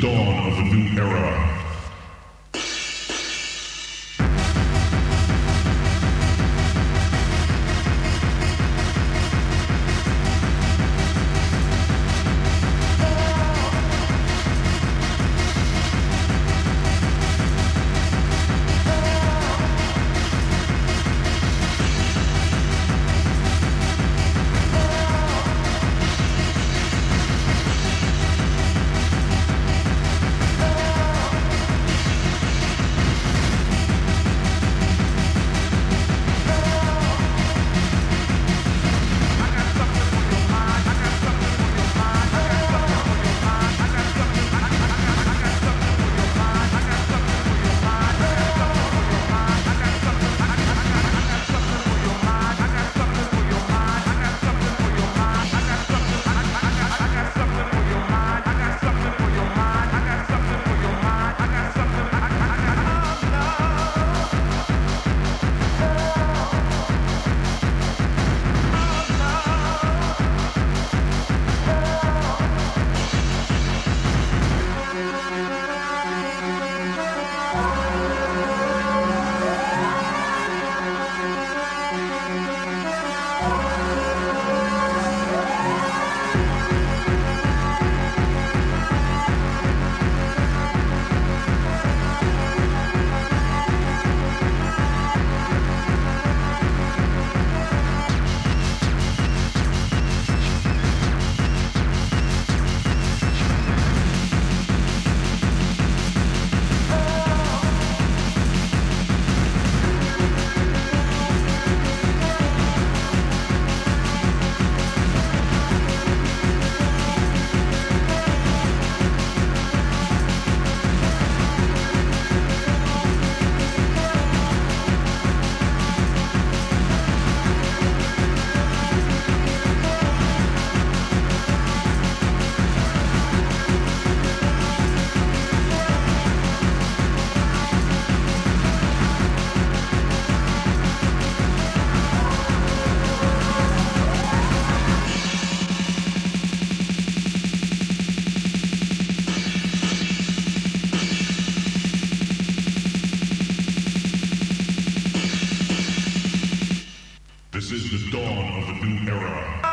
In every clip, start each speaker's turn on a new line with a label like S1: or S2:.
S1: Dawn of a new era.
S2: This is the dawn of a new era.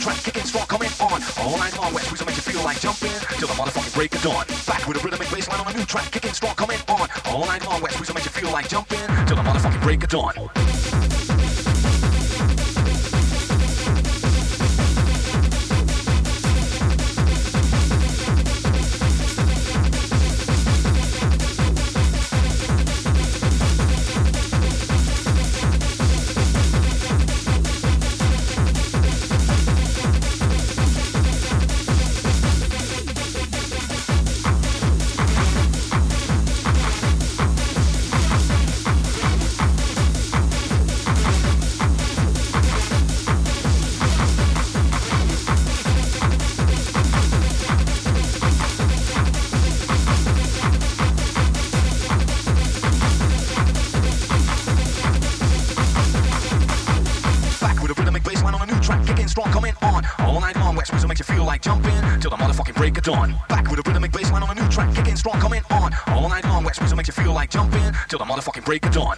S2: track kicking, strong coming on. All night long, West will make you feel like jumping till the motherfucking break of dawn. Back with a rhythmic bassline on a new track, kicking, strong coming on. All night long, West will make you feel like jumping till the motherfucking break of dawn. makes you feel like jumping till the motherfucking break of dawn. Back with a rhythmic bassline on a new track, kicking strong, coming on all night long. Wax music makes you feel like jumping till the motherfucking break of dawn.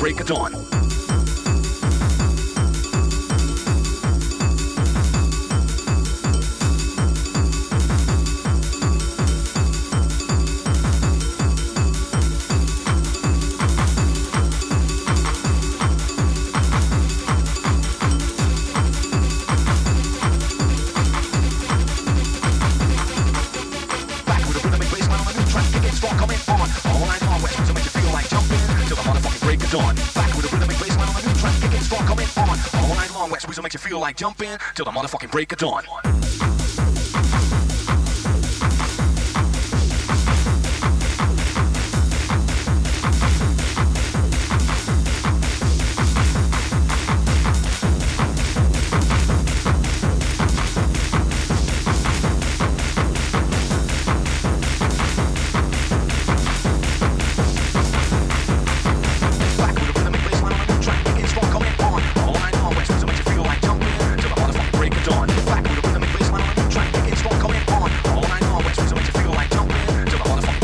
S2: break of dawn. jump in till the motherfucking break of dawn.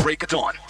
S2: break of dawn.